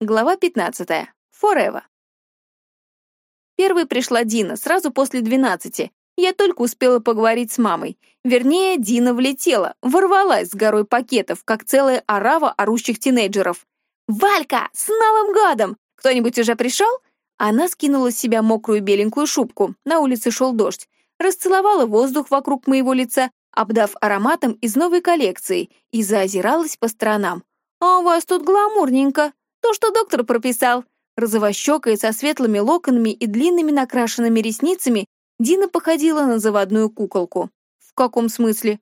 Глава 15. Forever. Первой пришла Дина, сразу после двенадцати. Я только успела поговорить с мамой. Вернее, Дина влетела, ворвалась с горой пакетов, как целая орава орущих тинейджеров. «Валька, с Новым годом! Кто-нибудь уже пришел?» Она скинула с себя мокрую беленькую шубку. На улице шел дождь. Расцеловала воздух вокруг моего лица, обдав ароматом из новой коллекции, и заозиралась по сторонам. «А у вас тут гламурненько!» То, что доктор прописал. Розовощекая со светлыми локонами и длинными накрашенными ресницами, Дина походила на заводную куколку. В каком смысле?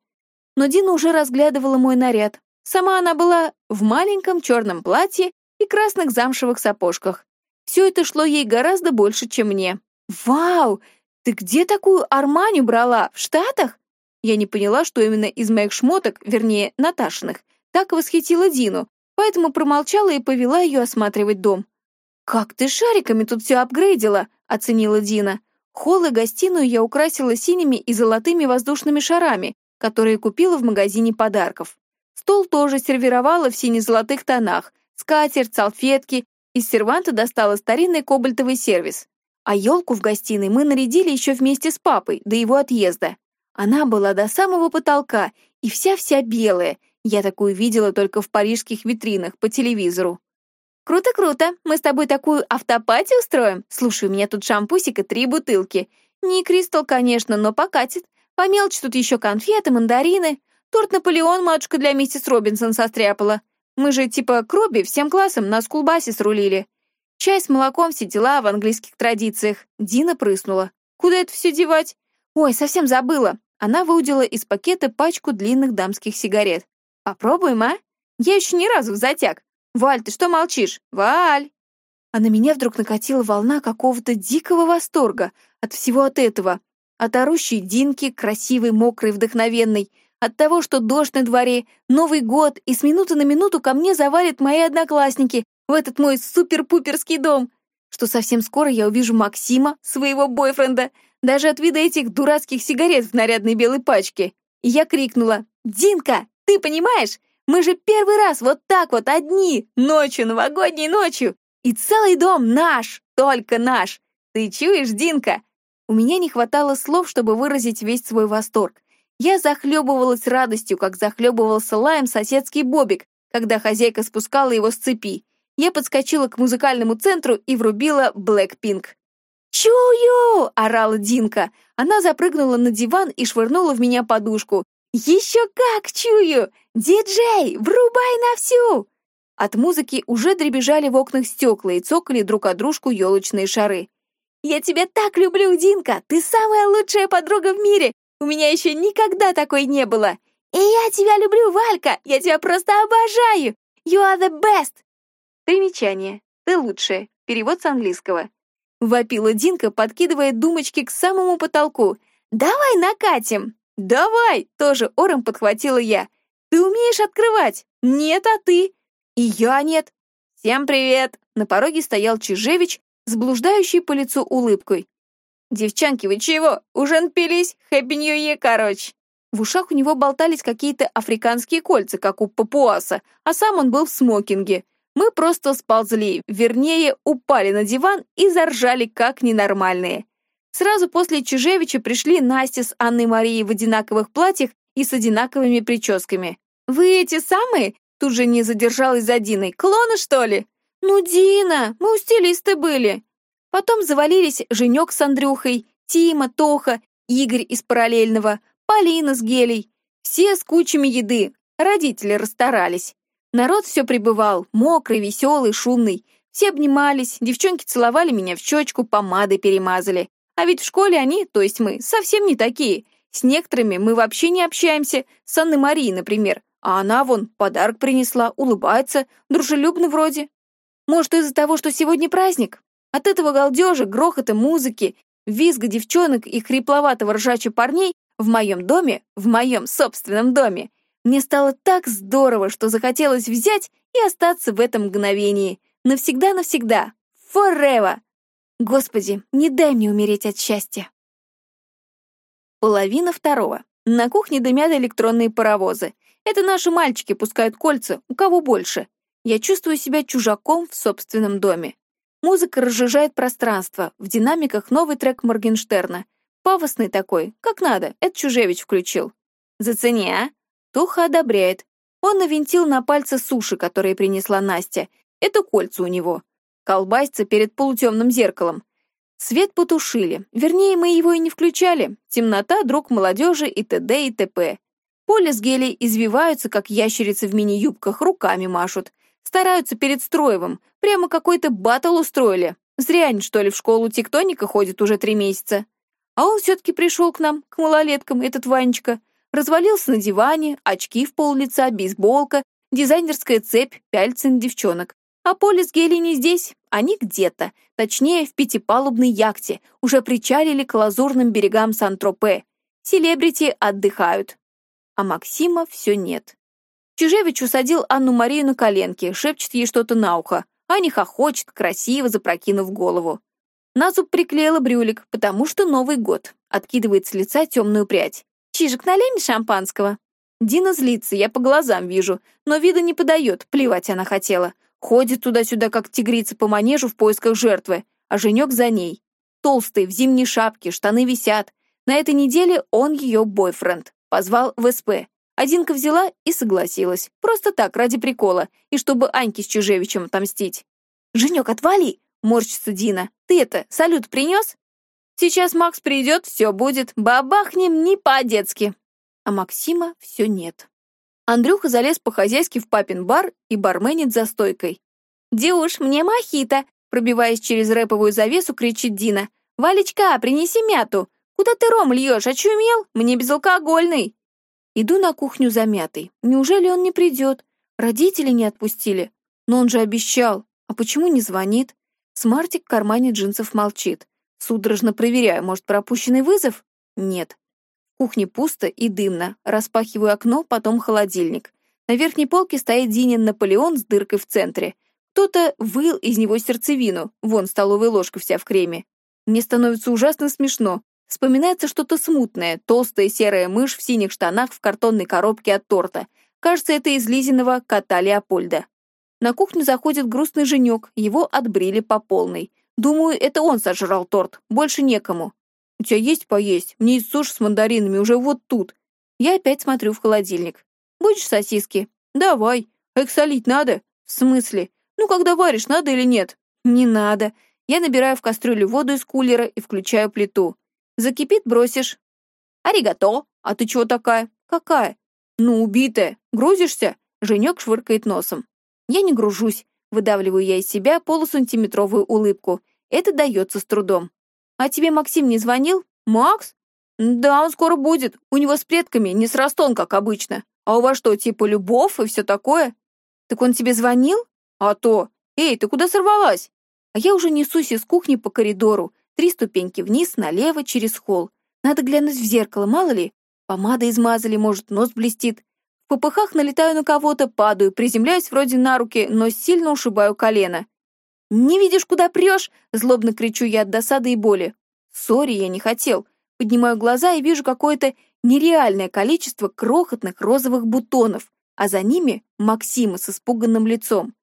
Но Дина уже разглядывала мой наряд. Сама она была в маленьком черном платье и красных замшевых сапожках. Все это шло ей гораздо больше, чем мне. «Вау! Ты где такую Арманю брала? В Штатах?» Я не поняла, что именно из моих шмоток, вернее, Наташиных, так восхитила Дину, поэтому промолчала и повела ее осматривать дом. «Как ты шариками тут все апгрейдила!» — оценила Дина. Холл и гостиную я украсила синими и золотыми воздушными шарами, которые купила в магазине подарков. Стол тоже сервировала в сине-золотых тонах, скатерть, салфетки, из серванта достала старинный кобальтовый сервис. А елку в гостиной мы нарядили еще вместе с папой, до его отъезда. Она была до самого потолка и вся-вся белая, я такую видела только в парижских витринах по телевизору. «Круто-круто, мы с тобой такую автопати устроим? Слушай, у меня тут шампусик и три бутылки. Не кристалл, конечно, но покатит. По мелочи тут еще конфеты, мандарины. Торт Наполеон матушка для миссис Робинсон состряпала. Мы же типа кроби всем классом на скулбасе срулили. Чай с молоком, все дела в английских традициях. Дина прыснула. Куда это все девать? Ой, совсем забыла. Она выудила из пакета пачку длинных дамских сигарет. Попробуем, а? Я еще ни разу в затяг. Валь, ты что молчишь? Валь!» А на меня вдруг накатила волна какого-то дикого восторга от всего от этого. От орущей Динки, красивой, мокрой, вдохновенной. От того, что дождь на дворе, Новый год, и с минуты на минуту ко мне завалят мои одноклассники в этот мой супер-пуперский дом. Что совсем скоро я увижу Максима, своего бойфренда, даже от вида этих дурацких сигарет в нарядной белой пачке. И я крикнула «Динка, ты понимаешь? Мы же первый раз вот так вот одни, ночью, новогодней ночью. И целый дом наш, только наш. Ты чуешь, Динка? У меня не хватало слов, чтобы выразить весь свой восторг. Я захлебывалась радостью, как захлебывался лаем соседский Бобик, когда хозяйка спускала его с цепи. Я подскочила к музыкальному центру и врубила Блэкпинк. «Чую!» — орала Динка. Она запрыгнула на диван и швырнула в меня подушку. «Еще как чую! Диджей, врубай на всю!» От музыки уже дребезжали в окнах стекла и цокали друг от дружку елочные шары. «Я тебя так люблю, Динка! Ты самая лучшая подруга в мире! У меня еще никогда такой не было! И я тебя люблю, Валька! Я тебя просто обожаю! You are the best!» Примечание. «Ты лучшая». Перевод с английского. Вопила Динка, подкидывая думочки к самому потолку. «Давай накатим!» «Давай!» — тоже ором подхватила я. «Ты умеешь открывать?» «Нет, а ты?» «И я нет». «Всем привет!» На пороге стоял Чижевич с блуждающей по лицу улыбкой. «Девчонки, вы чего? Уже напились? Хэппи Нью короче!» В ушах у него болтались какие-то африканские кольца, как у папуаса, а сам он был в смокинге. Мы просто сползли, вернее, упали на диван и заржали, как ненормальные. Сразу после Чужевича пришли Настя с Анной Марией в одинаковых платьях и с одинаковыми прическами. «Вы эти самые?» Тут же не задержалась за Диной. «Клоны, что ли?» «Ну, Дина, мы у стилиста были». Потом завалились Женек с Андрюхой, Тима, Тоха, Игорь из параллельного, Полина с Гелей. Все с кучами еды. Родители расстарались. Народ все прибывал, мокрый, веселый, шумный. Все обнимались, девчонки целовали меня в щечку, помадой перемазали. А ведь в школе они, то есть мы, совсем не такие. С некоторыми мы вообще не общаемся, с Анной Марией, например. А она вон подарок принесла, улыбается, дружелюбно вроде. Может, из-за того, что сегодня праздник? От этого галдежа, грохота, музыки, визга девчонок и хрипловатого ржача парней в моем доме, в моем собственном доме, мне стало так здорово, что захотелось взять и остаться в этом мгновении. Навсегда-навсегда. Forever. Господи, не дай мне умереть от счастья. Половина второго. На кухне дымят электронные паровозы. Это наши мальчики пускают кольца, у кого больше. Я чувствую себя чужаком в собственном доме. Музыка разжижает пространство, в динамиках новый трек Моргенштерна. Пафосный такой, как надо, это Чужевич включил. Зацени, а? Туха одобряет. Он навинтил на пальцы суши, которые принесла Настя. Это кольца у него. Колбасится перед полутемным зеркалом. Свет потушили. Вернее, мы его и не включали. Темнота, друг молодежи и т.д. и т.п. Поле с гелей извиваются, как ящерицы в мини-юбках, руками машут. Стараются перед Строевым. Прямо какой-то батл устроили. Зря они, что ли, в школу тектоника ходят уже три месяца. А он все-таки пришел к нам, к малолеткам, этот Ванечка. Развалился на диване, очки в пол лица, бейсболка, дизайнерская цепь, пяльцы на девчонок. А Поле с Гели не здесь, они где-то, точнее, в пятипалубной яхте, уже причалили к лазурным берегам Сан-Тропе. Селебрити отдыхают. А Максима все нет. Чужевич усадил Анну-Марию на коленки, шепчет ей что-то на ухо. Аня хохочет, красиво запрокинув голову. На зуб приклеила брюлик, потому что Новый год. Откидывает с лица темную прядь. «Чижик, налей мне шампанского?» Дина злится, я по глазам вижу, но вида не подает, плевать она хотела. Ходит туда-сюда, как тигрица по манежу в поисках жертвы, а женек за ней. Толстый, в зимней шапке, штаны висят. На этой неделе он ее бойфренд. Позвал в СП. Одинка взяла и согласилась. Просто так, ради прикола. И чтобы Аньке с Чужевичем отомстить. «Женек, отвали!» — морщится Дина. «Ты это, салют принес?» «Сейчас Макс придет, все будет. Бабахнем не по-детски». А Максима все нет. Андрюха залез по-хозяйски в папин бар и барменит за стойкой. «Дюш, мне мохито!» Пробиваясь через рэповую завесу, кричит Дина. «Валечка, принеси мяту! Куда ты ром льешь, очумел? Мне безалкогольный!» Иду на кухню за мятой. Неужели он не придет? Родители не отпустили. Но он же обещал. А почему не звонит? Смартик в кармане джинсов молчит. Судорожно проверяю, может, пропущенный вызов? Нет. Кухне пусто и дымно. Распахиваю окно, потом холодильник. На верхней полке стоит Динин Наполеон с дыркой в центре. Кто-то выл из него сердцевину, вон столовая ложка вся в креме. Мне становится ужасно смешно. Вспоминается что-то смутное, толстая серая мышь в синих штанах в картонной коробке от торта. Кажется, это из Лизиного кота Леопольда. На кухню заходит грустный женек, его отбрили по полной. Думаю, это он сожрал торт, больше некому. У тебя есть поесть? Мне есть суши с мандаринами уже вот тут. Я опять смотрю в холодильник. Будешь сосиски? Давай. А их солить надо? В смысле? Ну, когда варишь, надо или нет? Не надо. Я набираю в кастрюлю воду из кулера и включаю плиту. Закипит, бросишь. Аригато. А ты чего такая? Какая? Ну, убитая. Грузишься? Женек швыркает носом. Я не гружусь. Выдавливаю я из себя полусантиметровую улыбку. Это дается с трудом. «А тебе Максим не звонил? Макс?» «Да, он скоро будет. У него с предками не с Ростон, как обычно. А у вас что, типа любовь и все такое?» «Так он тебе звонил?» «А то! Эй, ты куда сорвалась?» А я уже несусь из кухни по коридору, три ступеньки вниз, налево, через холл. Надо глянуть в зеркало, мало ли. Помада измазали, может, нос блестит. В попыхах налетаю на кого-то, падаю, приземляюсь вроде на руки, но сильно ушибаю колено. «Не видишь, куда прешь?» — злобно кричу я от досады и боли. «Сори, я не хотел». Поднимаю глаза и вижу какое-то нереальное количество крохотных розовых бутонов, а за ними Максима с испуганным лицом.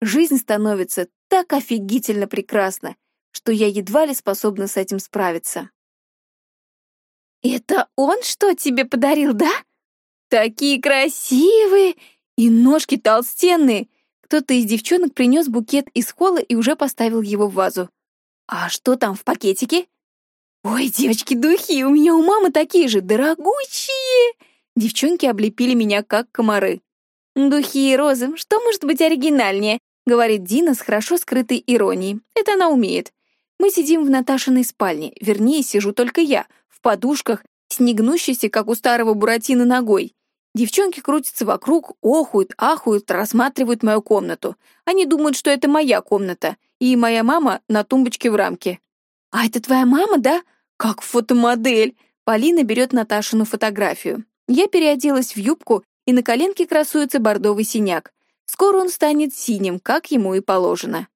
Жизнь становится так офигительно прекрасна, что я едва ли способна с этим справиться. «Это он что тебе подарил, да? Такие красивые и ножки толстенные!» Кто-то из девчонок принес букет из холла и уже поставил его в вазу. «А что там в пакетике?» «Ой, девочки, духи, у меня у мамы такие же, дорогущие!» Девчонки облепили меня, как комары. «Духи и розы, что может быть оригинальнее?» говорит Дина с хорошо скрытой иронией. Это она умеет. Мы сидим в Наташиной спальне, вернее, сижу только я, в подушках, с как у старого Буратино, ногой. Девчонки крутятся вокруг, охуют, ахуют, рассматривают мою комнату. Они думают, что это моя комната, и моя мама на тумбочке в рамке. «А это твоя мама, да? Как фотомодель!» Полина берет Наташину фотографию. Я переоделась в юбку, и на коленке красуется бордовый синяк. Скоро он станет синим, как ему и положено.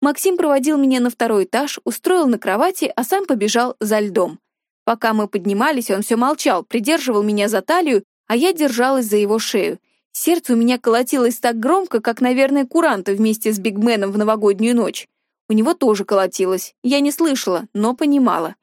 Максим проводил меня на второй этаж, устроил на кровати, а сам побежал за льдом. Пока мы поднимались, он все молчал, придерживал меня за талию а я держалась за его шею. Сердце у меня колотилось так громко, как, наверное, куранта вместе с Бигменом в новогоднюю ночь. У него тоже колотилось. Я не слышала, но понимала.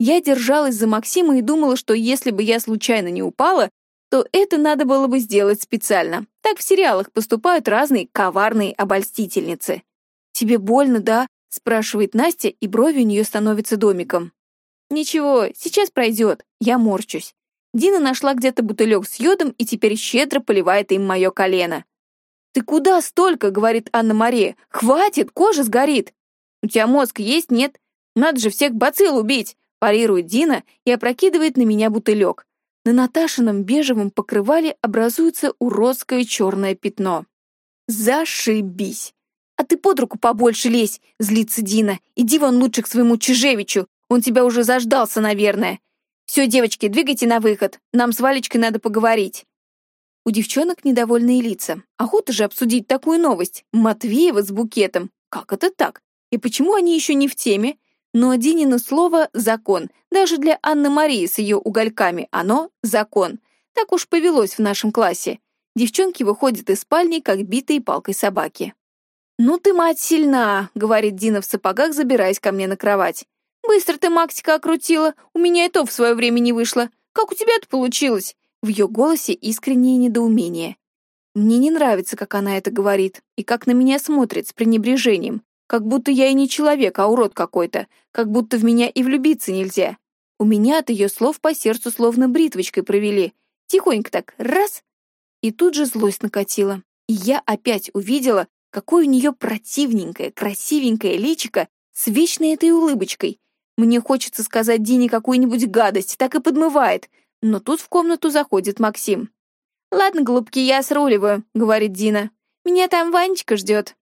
Я держалась за Максима и думала, что если бы я случайно не упала, то это надо было бы сделать специально. Так в сериалах поступают разные коварные обольстительницы. «Тебе больно, да?» — спрашивает Настя, и брови у нее становятся домиком. «Ничего, сейчас пройдет. Я морчусь. Дина нашла где-то бутылек с йодом и теперь щедро поливает им мое колено. «Ты куда столько?» — говорит Анна-Мария. «Хватит, кожа сгорит!» «У тебя мозг есть, нет? Надо же всех бацилл убить!» — парирует Дина и опрокидывает на меня бутылек. На Наташином бежевом покрывале образуется уродское черное пятно. «Зашибись!» «А ты под руку побольше лезь!» — злится Дина. «Иди вон лучше к своему Чижевичу, он тебя уже заждался, наверное. Все, девочки, двигайте на выход. Нам с Валечкой надо поговорить». У девчонок недовольные лица. Охота же обсудить такую новость. Матвеева с букетом. Как это так? И почему они еще не в теме? Но Динина слово — закон. Даже для Анны Марии с ее угольками оно — закон. Так уж повелось в нашем классе. Девчонки выходят из спальни, как битые палкой собаки. «Ну ты, мать, сильна», — говорит Дина в сапогах, забираясь ко мне на кровать. «Быстро ты Максика окрутила, у меня и то в свое время не вышло. Как у тебя это получилось?» В ее голосе искреннее недоумение. Мне не нравится, как она это говорит, и как на меня смотрит с пренебрежением, как будто я и не человек, а урод какой-то, как будто в меня и влюбиться нельзя. У меня от ее слов по сердцу словно бритвочкой провели. Тихонько так, раз, и тут же злость накатила. И я опять увидела, какое у нее противненькое, красивенькое личико с вечной этой улыбочкой, мне хочется сказать Дине какую-нибудь гадость, так и подмывает. Но тут в комнату заходит Максим. «Ладно, голубки, я сруливаю», — говорит Дина. «Меня там Ванечка ждет».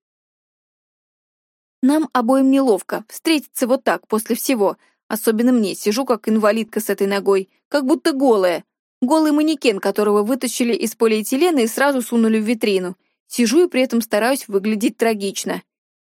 Нам обоим неловко встретиться вот так после всего. Особенно мне, сижу как инвалидка с этой ногой, как будто голая. Голый манекен, которого вытащили из полиэтилена и сразу сунули в витрину. Сижу и при этом стараюсь выглядеть трагично.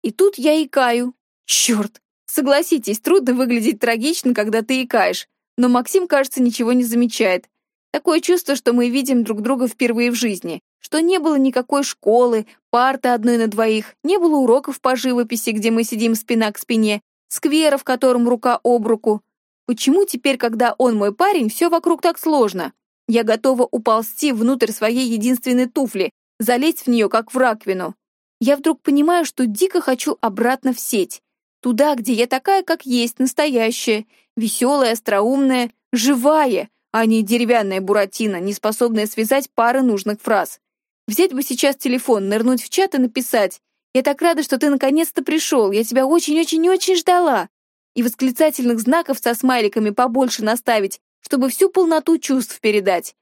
И тут я икаю. Черт, Согласитесь, трудно выглядеть трагично, когда ты икаешь, но Максим, кажется, ничего не замечает. Такое чувство, что мы видим друг друга впервые в жизни, что не было никакой школы, парты одной на двоих, не было уроков по живописи, где мы сидим спина к спине, сквера, в котором рука об руку. Почему теперь, когда он мой парень, все вокруг так сложно? Я готова уползти внутрь своей единственной туфли, залезть в нее, как в раковину. Я вдруг понимаю, что дико хочу обратно в сеть. Туда, где я такая, как есть, настоящая, веселая, остроумная, живая, а не деревянная буратино, не способная связать пары нужных фраз. Взять бы сейчас телефон, нырнуть в чат и написать «Я так рада, что ты наконец-то пришел, я тебя очень-очень-очень ждала!» И восклицательных знаков со смайликами побольше наставить, чтобы всю полноту чувств передать.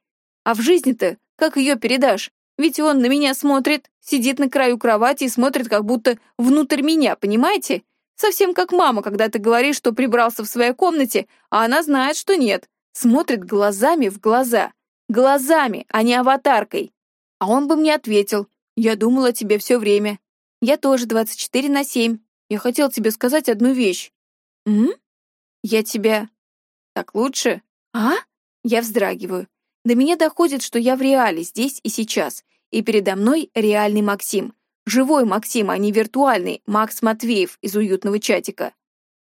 А в жизни-то как ее передашь? Ведь он на меня смотрит, сидит на краю кровати и смотрит как будто внутрь меня, понимаете? Совсем как мама, когда ты говоришь, что прибрался в своей комнате, а она знает, что нет. Смотрит глазами в глаза. Глазами, а не аватаркой. А он бы мне ответил. Я думала о тебе все время. Я тоже 24 на 7. Я хотел тебе сказать одну вещь. М? Я тебя... Так лучше? А? Я вздрагиваю. До меня доходит, что я в реале, здесь и сейчас. И передо мной реальный Максим. Живой Максим, а не виртуальный Макс Матвеев из уютного чатика.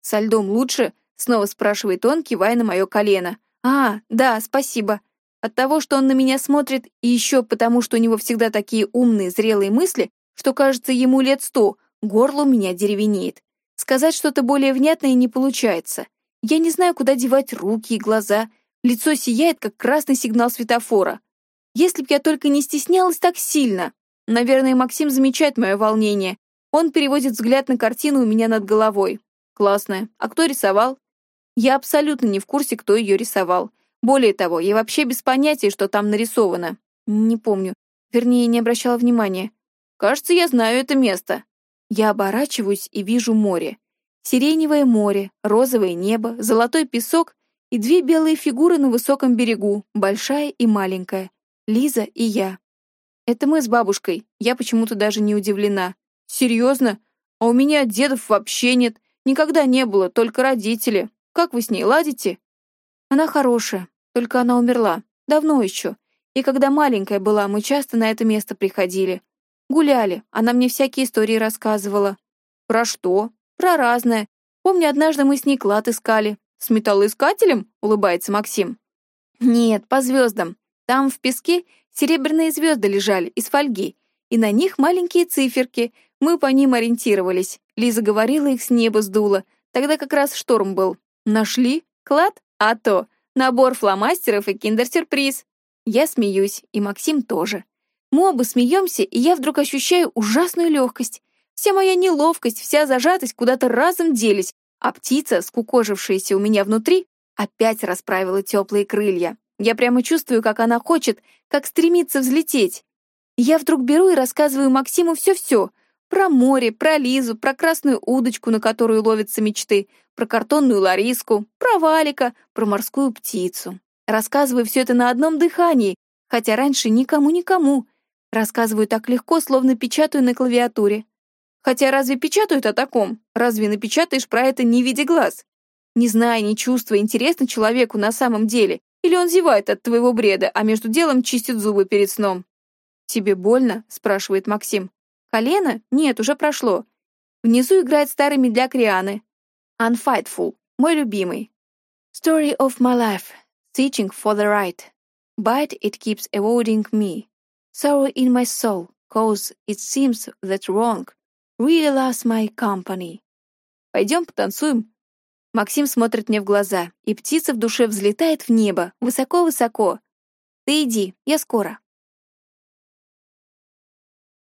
«Со льдом лучше?» — снова спрашивает он, кивая на мое колено. «А, да, спасибо. От того, что он на меня смотрит, и еще потому, что у него всегда такие умные, зрелые мысли, что, кажется, ему лет сто, горло у меня деревенеет. Сказать что-то более внятное не получается. Я не знаю, куда девать руки и глаза. Лицо сияет, как красный сигнал светофора. Если б я только не стеснялась так сильно. Наверное, Максим замечает мое волнение. Он переводит взгляд на картину у меня над головой. Классная. А кто рисовал? Я абсолютно не в курсе, кто ее рисовал. Более того, я вообще без понятия, что там нарисовано. Не помню. Вернее, не обращала внимания. Кажется, я знаю это место. Я оборачиваюсь и вижу море. Сиреневое море, розовое небо, золотой песок и две белые фигуры на высоком берегу, большая и маленькая. Лиза и я. Это мы с бабушкой. Я почему-то даже не удивлена. Серьезно? А у меня дедов вообще нет. Никогда не было, только родители. Как вы с ней ладите? Она хорошая, только она умерла. Давно еще. И когда маленькая была, мы часто на это место приходили. Гуляли, она мне всякие истории рассказывала. Про что? Про разное. Помню, однажды мы с ней клад искали. С металлоискателем? Улыбается Максим. Нет, по звездам. Там в песке серебряные звезды лежали из фольги, и на них маленькие циферки. Мы по ним ориентировались. Лиза говорила, их с неба сдуло. Тогда как раз шторм был. Нашли? Клад? А то. Набор фломастеров и киндер-сюрприз. Я смеюсь, и Максим тоже. Мы оба смеемся, и я вдруг ощущаю ужасную легкость. Вся моя неловкость, вся зажатость куда-то разом делись, а птица, скукожившаяся у меня внутри, опять расправила теплые крылья. Я прямо чувствую, как она хочет, как стремится взлететь. Я вдруг беру и рассказываю Максиму все-все. Про море, про Лизу, про красную удочку, на которую ловятся мечты, про картонную Лариску, про Валика, про морскую птицу. Рассказываю все это на одном дыхании, хотя раньше никому-никому. Рассказываю так легко, словно печатаю на клавиатуре. Хотя разве печатают о таком? Разве напечатаешь про это не видя глаз? Не зная, не чувствуя, интересно человеку на самом деле, или он зевает от твоего бреда, а между делом чистит зубы перед сном. «Тебе больно?» — спрашивает Максим. «Колено? Нет, уже прошло. Внизу играет старый медляк Рианы. Unfightful, мой любимый. Story of my life, searching for the right. But it keeps avoiding me. Sorrow in my soul, cause it seems that wrong really loves my company. Пойдем потанцуем. Максим смотрит мне в глаза, и птица в душе взлетает в небо, высоко-высоко. Ты иди, я скоро.